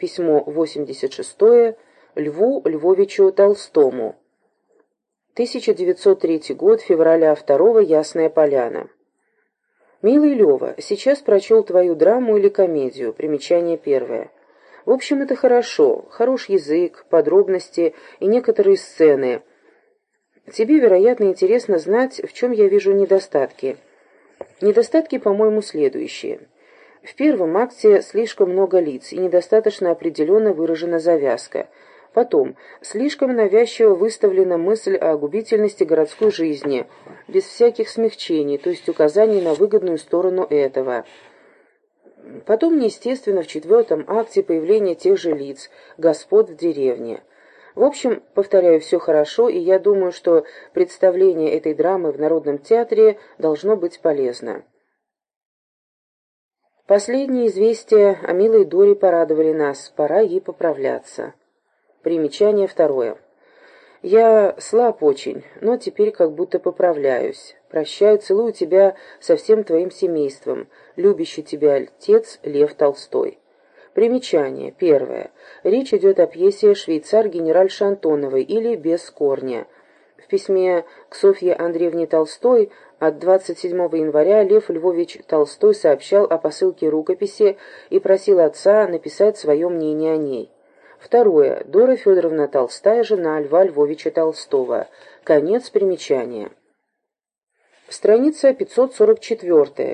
Письмо 86 Льву Львовичу Толстому. 1903 год, февраля 2 Ясная Поляна. «Милый Лева, сейчас прочел твою драму или комедию, примечание первое. В общем, это хорошо, хорош язык, подробности и некоторые сцены. Тебе, вероятно, интересно знать, в чем я вижу недостатки. Недостатки, по-моему, следующие. В первом акте слишком много лиц и недостаточно определенно выражена завязка. Потом, слишком навязчиво выставлена мысль о губительности городской жизни, без всяких смягчений, то есть указаний на выгодную сторону этого. Потом, неестественно, в четвертом акте появление тех же лиц, господ в деревне. В общем, повторяю, все хорошо, и я думаю, что представление этой драмы в Народном театре должно быть полезно. Последние известия о милой Доре порадовали нас, пора ей поправляться. Примечание второе. Я слаб очень, но теперь как будто поправляюсь. Прощаю, целую тебя со всем твоим семейством. Любящий тебя отец Лев Толстой. Примечание. Первое. Речь идет о пьесе «Швейцар генераль Шантоновой» или «Без корня». В письме к Софье Андреевне Толстой от 27 января Лев Львович Толстой сообщал о посылке рукописи и просил отца написать свое мнение о ней. Второе. Дора Федоровна Толстая, жена Льва Львовича Толстого. Конец примечания. Страница 544.